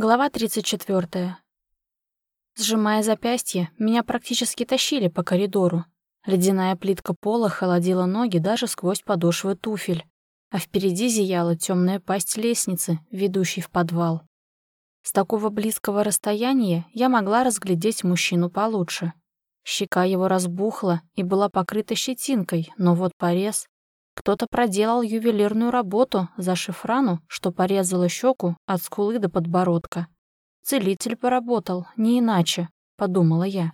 Глава 34. Сжимая запястье, меня практически тащили по коридору. Ледяная плитка пола холодила ноги даже сквозь подошвы туфель, а впереди зияла темная пасть лестницы, ведущей в подвал. С такого близкого расстояния я могла разглядеть мужчину получше. Щека его разбухла и была покрыта щетинкой, но вот порез кто-то проделал ювелирную работу, зашив рану, что порезала щеку от скулы до подбородка. Целитель поработал, не иначе, подумала я.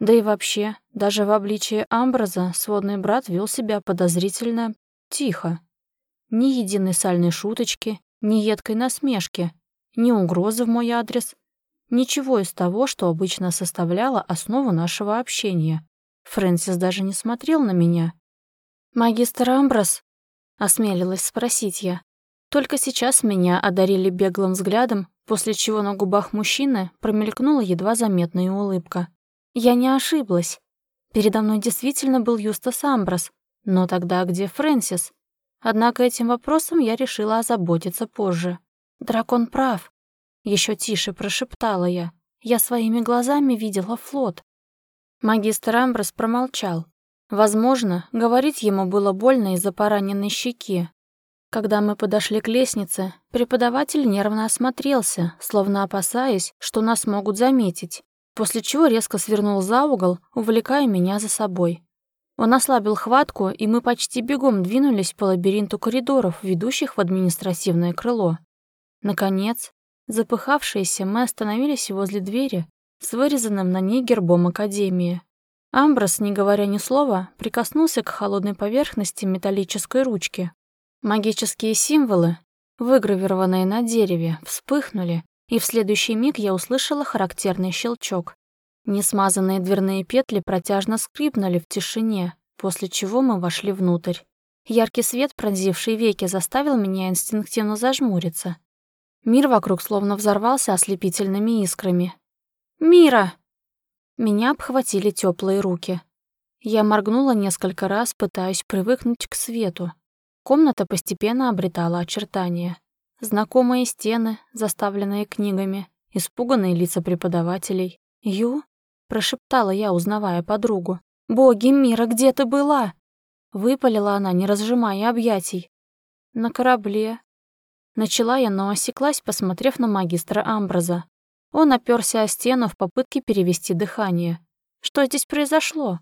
Да и вообще, даже в обличии Амбраза сводный брат вел себя подозрительно тихо. Ни единой сальной шуточки, ни едкой насмешки, ни угрозы в мой адрес, ничего из того, что обычно составляло основу нашего общения. Фрэнсис даже не смотрел на меня, «Магистр Амброс?» — осмелилась спросить я. Только сейчас меня одарили беглым взглядом, после чего на губах мужчины промелькнула едва заметная улыбка. Я не ошиблась. Передо мной действительно был Юстас Амброс, но тогда где Фрэнсис? Однако этим вопросом я решила озаботиться позже. «Дракон прав», — еще тише прошептала я. «Я своими глазами видела флот». Магистр Амброс промолчал, Возможно, говорить ему было больно из-за пораненной щеки. Когда мы подошли к лестнице, преподаватель нервно осмотрелся, словно опасаясь, что нас могут заметить, после чего резко свернул за угол, увлекая меня за собой. Он ослабил хватку, и мы почти бегом двинулись по лабиринту коридоров, ведущих в административное крыло. Наконец, запыхавшиеся, мы остановились возле двери с вырезанным на ней гербом Академии. Амброс, не говоря ни слова, прикоснулся к холодной поверхности металлической ручки. Магические символы, выгравированные на дереве, вспыхнули, и в следующий миг я услышала характерный щелчок. Несмазанные дверные петли протяжно скрипнули в тишине, после чего мы вошли внутрь. Яркий свет, пронзивший веки, заставил меня инстинктивно зажмуриться. Мир вокруг словно взорвался ослепительными искрами. «Мира!» Меня обхватили теплые руки. Я моргнула несколько раз, пытаясь привыкнуть к свету. Комната постепенно обретала очертания. Знакомые стены, заставленные книгами, испуганные лица преподавателей. «Ю?» — прошептала я, узнавая подругу. «Боги мира, где ты была?» Выпалила она, не разжимая объятий. «На корабле». Начала я, но осеклась, посмотрев на магистра Амбраза. Он оперся о стену в попытке перевести дыхание. «Что здесь произошло?»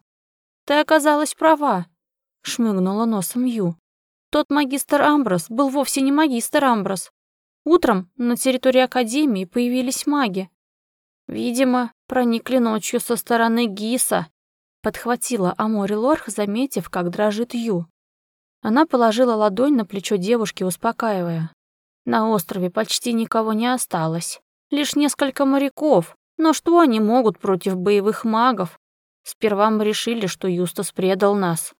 «Ты оказалась права», — шмыгнула носом Ю. «Тот магистр Амброс был вовсе не магистр Амброс. Утром на территории Академии появились маги. Видимо, проникли ночью со стороны Гиса», — подхватила Амори Лорх, заметив, как дрожит Ю. Она положила ладонь на плечо девушки, успокаивая. На острове почти никого не осталось. Лишь несколько моряков. Но что они могут против боевых магов? Сперва мы решили, что Юстас предал нас.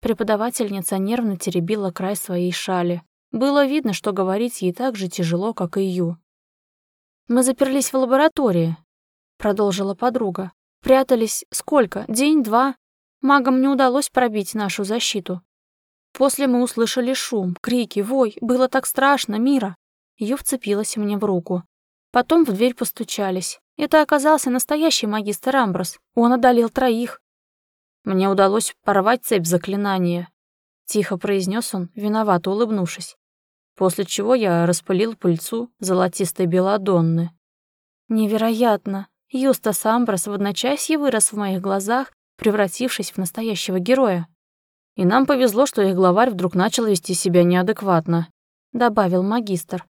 Преподавательница нервно теребила край своей шали. Было видно, что говорить ей так же тяжело, как и Ю. «Мы заперлись в лаборатории», — продолжила подруга. «Прятались сколько? День-два? Магам не удалось пробить нашу защиту. После мы услышали шум, крики, вой. Было так страшно, Мира». Ю вцепилась мне в руку. Потом в дверь постучались. Это оказался настоящий магистр Амброс. Он одолел троих. Мне удалось порвать цепь заклинания. Тихо произнес он, виновато улыбнувшись. После чего я распылил пыльцу золотистой белодонны. Невероятно. Юстас Амброс в одночасье вырос в моих глазах, превратившись в настоящего героя. И нам повезло, что их главарь вдруг начал вести себя неадекватно, добавил магистр.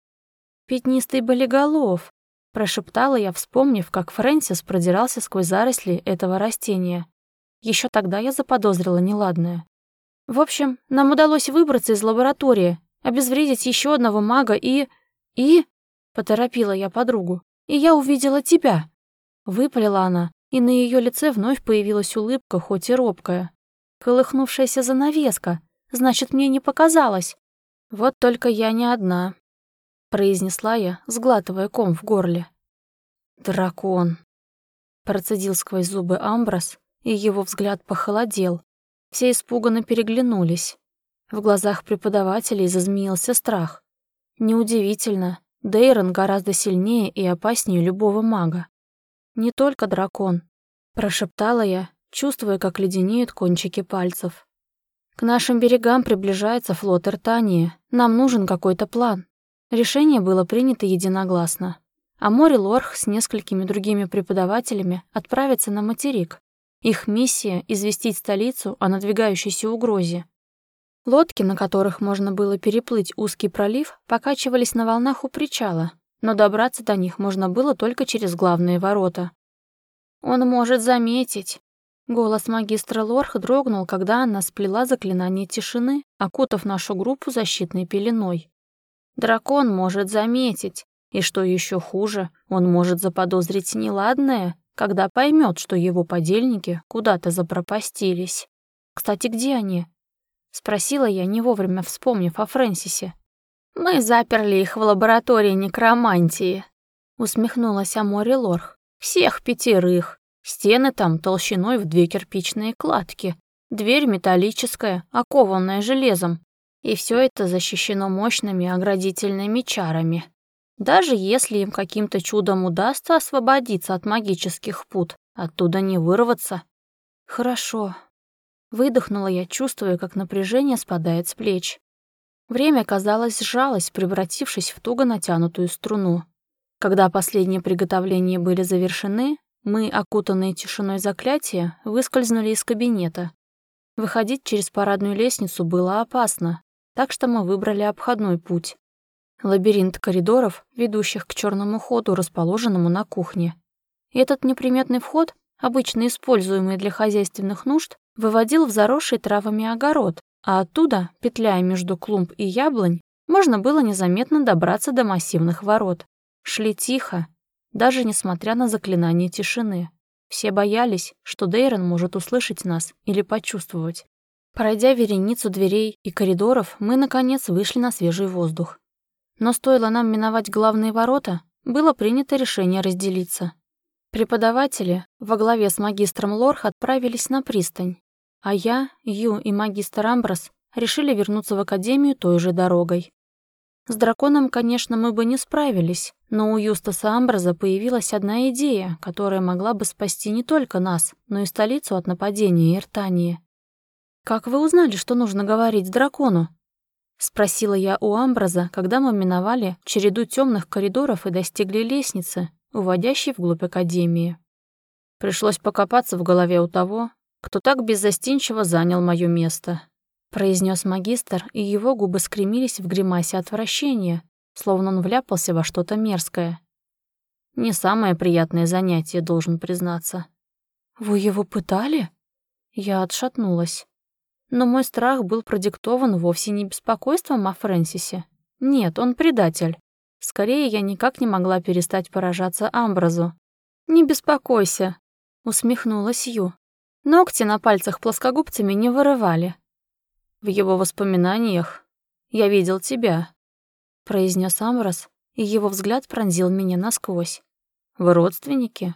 «Пятнистый болиголов», — прошептала я, вспомнив, как Фрэнсис продирался сквозь заросли этого растения. Еще тогда я заподозрила неладное. В общем, нам удалось выбраться из лаборатории, обезвредить еще одного мага и... И... Поторопила я подругу. И я увидела тебя. Выпалила она, и на ее лице вновь появилась улыбка, хоть и робкая. Колыхнувшаяся занавеска. Значит, мне не показалось. Вот только я не одна произнесла я, сглатывая ком в горле. «Дракон!» Процедил сквозь зубы Амброс, и его взгляд похолодел. Все испуганно переглянулись. В глазах преподавателей зазмеился страх. Неудивительно, Дейрон гораздо сильнее и опаснее любого мага. «Не только дракон», — прошептала я, чувствуя, как леденеют кончики пальцев. «К нашим берегам приближается флот Иртании. Нам нужен какой-то план». Решение было принято единогласно. А море Лорх с несколькими другими преподавателями отправится на материк. Их миссия — известить столицу о надвигающейся угрозе. Лодки, на которых можно было переплыть узкий пролив, покачивались на волнах у причала, но добраться до них можно было только через главные ворота. «Он может заметить!» Голос магистра Лорх дрогнул, когда она сплела заклинание тишины, окутав нашу группу защитной пеленой. «Дракон может заметить, и что еще хуже, он может заподозрить неладное, когда поймет, что его подельники куда-то запропастились. Кстати, где они?» Спросила я, не вовремя вспомнив о Фрэнсисе. «Мы заперли их в лаборатории некромантии», — усмехнулась Амори Лорх. «Всех пятерых. Стены там толщиной в две кирпичные кладки. Дверь металлическая, окованная железом. И все это защищено мощными оградительными чарами. Даже если им каким-то чудом удастся освободиться от магических пут, оттуда не вырваться. Хорошо, Выдохнула я, чувствуя, как напряжение спадает с плеч. Время, казалось, сжалось, превратившись в туго натянутую струну. Когда последние приготовления были завершены, мы, окутанные тишиной заклятия, выскользнули из кабинета. Выходить через парадную лестницу было опасно, так что мы выбрали обходной путь. Лабиринт коридоров, ведущих к черному ходу, расположенному на кухне. Этот неприметный вход, обычно используемый для хозяйственных нужд, выводил в заросший травами огород, а оттуда, петляя между клумб и яблонь, можно было незаметно добраться до массивных ворот. Шли тихо, даже несмотря на заклинание тишины. Все боялись, что Дейрон может услышать нас или почувствовать. Пройдя вереницу дверей и коридоров, мы, наконец, вышли на свежий воздух. Но стоило нам миновать главные ворота, было принято решение разделиться. Преподаватели во главе с магистром Лорх отправились на пристань, а я, Ю и магистр Амброс решили вернуться в академию той же дорогой. С драконом, конечно, мы бы не справились, но у Юстаса Амброза появилась одна идея, которая могла бы спасти не только нас, но и столицу от нападения Иртании. «Как вы узнали, что нужно говорить дракону?» — спросила я у Амброза, когда мы миновали череду темных коридоров и достигли лестницы, уводящей вглубь Академии. Пришлось покопаться в голове у того, кто так беззастенчиво занял мое место», — произнес магистр, и его губы скремились в гримасе отвращения, словно он вляпался во что-то мерзкое. Не самое приятное занятие, должен признаться. «Вы его пытали?» Я отшатнулась. Но мой страх был продиктован вовсе не беспокойством о Фрэнсисе. Нет, он предатель. Скорее, я никак не могла перестать поражаться Амбразу. «Не беспокойся», — усмехнулась Ю. Ногти на пальцах плоскогубцами не вырывали. В его воспоминаниях «Я видел тебя», — произнес Амрос, и его взгляд пронзил меня насквозь. «Вы родственники?»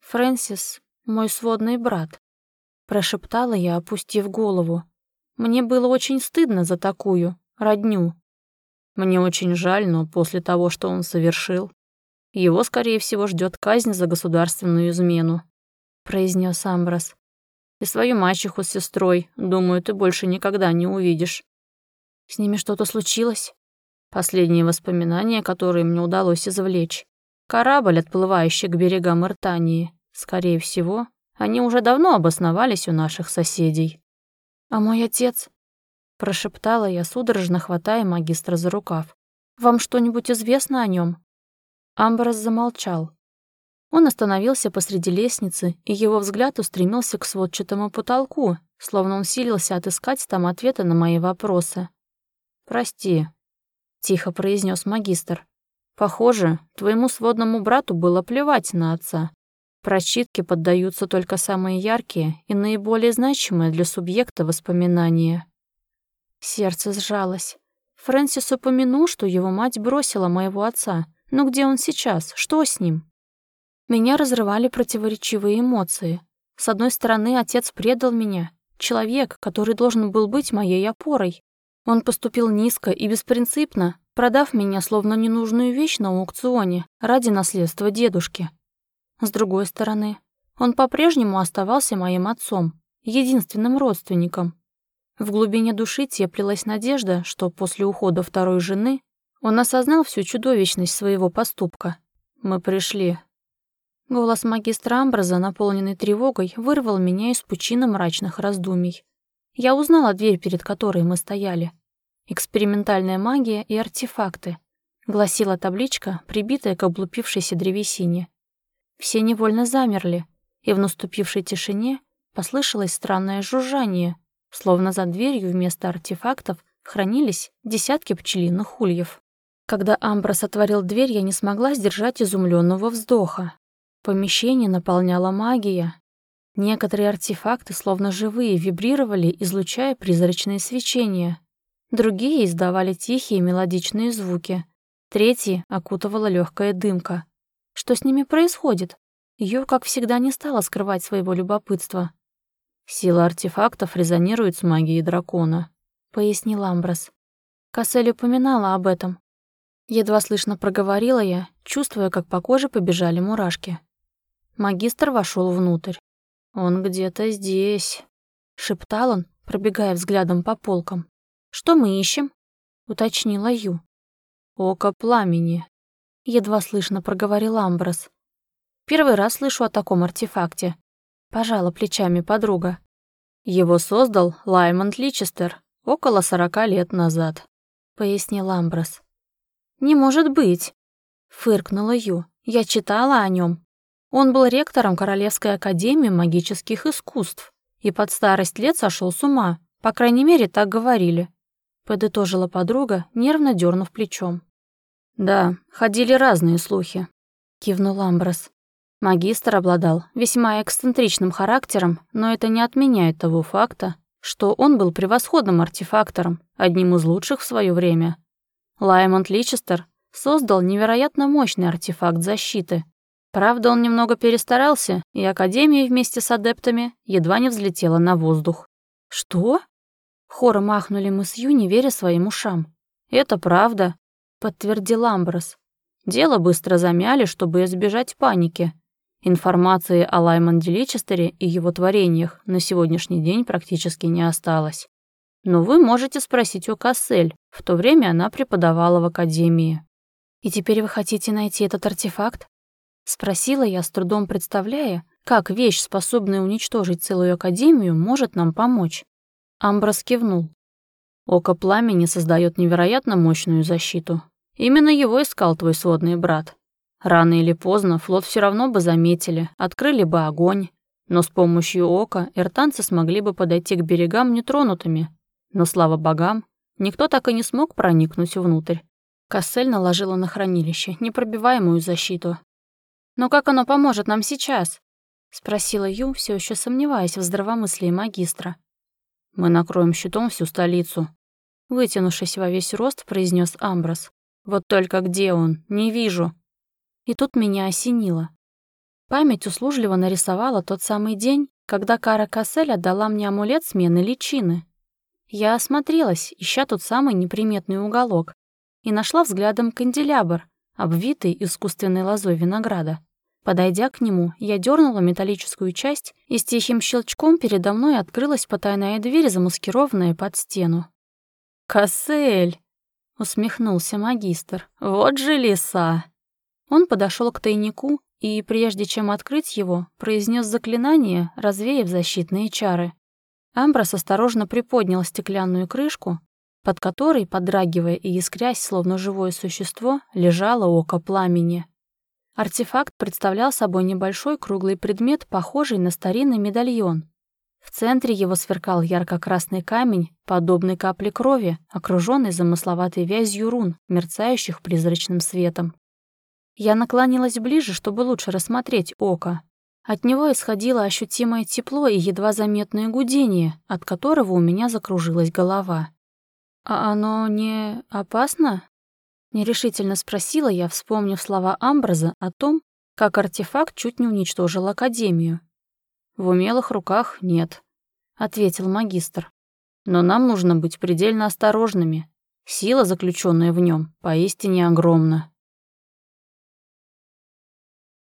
«Фрэнсис, мой сводный брат», — прошептала я, опустив голову. Мне было очень стыдно за такую родню. Мне очень жаль, но после того, что он совершил, его, скорее всего, ждет казнь за государственную измену», — произнес Амброс. И свою мачеху с сестрой, думаю, ты больше никогда не увидишь. С ними что-то случилось? Последние воспоминания, которые мне удалось извлечь. Корабль, отплывающий к берегам Иртании. Скорее всего, они уже давно обосновались у наших соседей. «А мой отец?» — прошептала я, судорожно хватая магистра за рукав. «Вам что-нибудь известно о нем? Амброс замолчал. Он остановился посреди лестницы, и его взгляд устремился к сводчатому потолку, словно он силился отыскать там ответы на мои вопросы. «Прости», — тихо произнес магистр. «Похоже, твоему сводному брату было плевать на отца. Прочитке поддаются только самые яркие и наиболее значимые для субъекта воспоминания». Сердце сжалось. Фрэнсис упомянул, что его мать бросила моего отца. Но где он сейчас? Что с ним? Меня разрывали противоречивые эмоции. С одной стороны, отец предал меня, человек, который должен был быть моей опорой. Он поступил низко и беспринципно, продав меня словно ненужную вещь на аукционе ради наследства дедушки. С другой стороны, он по-прежнему оставался моим отцом, единственным родственником. В глубине души теплилась надежда, что после ухода второй жены он осознал всю чудовищность своего поступка. «Мы пришли». Голос магистра Амбраза, наполненный тревогой, вырвал меня из пучины мрачных раздумий. Я узнала дверь, перед которой мы стояли. «Экспериментальная магия и артефакты», — гласила табличка, прибитая к облупившейся древесине. Все невольно замерли, и в наступившей тишине послышалось странное жужжание, словно за дверью вместо артефактов хранились десятки пчелиных ульев. Когда Амброс отворил дверь, я не смогла сдержать изумленного вздоха. Помещение наполняла магия. Некоторые артефакты, словно живые, вибрировали, излучая призрачные свечения. Другие издавали тихие мелодичные звуки. Третьи окутывала легкая дымка. Что с ними происходит? Ее, как всегда, не стала скрывать своего любопытства. «Сила артефактов резонирует с магией дракона», — пояснил Амброс. Кассель упоминала об этом. Едва слышно проговорила я, чувствуя, как по коже побежали мурашки. Магистр вошел внутрь. «Он где-то здесь», — шептал он, пробегая взглядом по полкам. «Что мы ищем?» — уточнила Ю. «Око пламени», — едва слышно проговорил Амброс. Первый раз слышу о таком артефакте. Пожала плечами подруга. Его создал Лаймонд Личестер около сорока лет назад, пояснил Амброс. Не может быть, фыркнула Ю. Я читала о нем. Он был ректором Королевской академии магических искусств и под старость лет сошел с ума, по крайней мере, так говорили. Подытожила подруга, нервно дернув плечом. «Да, ходили разные слухи», — кивнул Амброс. Магистр обладал весьма эксцентричным характером, но это не отменяет того факта, что он был превосходным артефактором, одним из лучших в свое время. Лаймонд Личестер создал невероятно мощный артефакт защиты. Правда, он немного перестарался, и Академия вместе с адептами едва не взлетела на воздух. «Что?» Хором махнули мы с Ю, не веря своим ушам. «Это правда», — подтвердил Амброс. Дело быстро замяли, чтобы избежать паники. Информации о Лаймонде Личестере и его творениях на сегодняшний день практически не осталось. Но вы можете спросить у Кассель, в то время она преподавала в академии. «И теперь вы хотите найти этот артефакт?» Спросила я, с трудом представляя, как вещь, способная уничтожить целую академию, может нам помочь. Амброс кивнул. Око пламени создает невероятно мощную защиту. Именно его искал твой сводный брат. Рано или поздно флот все равно бы заметили, открыли бы огонь, но с помощью ока иртанцы смогли бы подойти к берегам нетронутыми. Но, слава богам, никто так и не смог проникнуть внутрь. Кассель наложила на хранилище непробиваемую защиту. «Но как оно поможет нам сейчас?» — спросила Ю, все еще сомневаясь в здравомыслии магистра. «Мы накроем щитом всю столицу», — вытянувшись во весь рост, произнес Амброс. «Вот только где он? Не вижу». И тут меня осенило. Память услужливо нарисовала тот самый день, когда Кара Кассель отдала мне амулет смены личины. Я осмотрелась, ища тот самый неприметный уголок, и нашла взглядом канделябр, обвитый искусственной лозой винограда. Подойдя к нему, я дернула металлическую часть, и с тихим щелчком передо мной открылась потайная дверь, замаскированная под стену. «Кассель!» — усмехнулся магистр. «Вот же лиса!» Он подошел к тайнику и, прежде чем открыть его, произнес заклинание, развеяв защитные чары. Амброс осторожно приподнял стеклянную крышку, под которой, подрагивая и искрясь, словно живое существо, лежало око пламени. Артефакт представлял собой небольшой круглый предмет, похожий на старинный медальон. В центре его сверкал ярко-красный камень, подобный капле крови, окруженный замысловатой вязью рун, мерцающих призрачным светом. Я наклонилась ближе, чтобы лучше рассмотреть око. От него исходило ощутимое тепло и едва заметное гудение, от которого у меня закружилась голова. «А оно не опасно?» Нерешительно спросила я, вспомнив слова Амбраза о том, как артефакт чуть не уничтожил Академию. «В умелых руках нет», — ответил магистр. «Но нам нужно быть предельно осторожными. Сила, заключенная в нем, поистине огромна.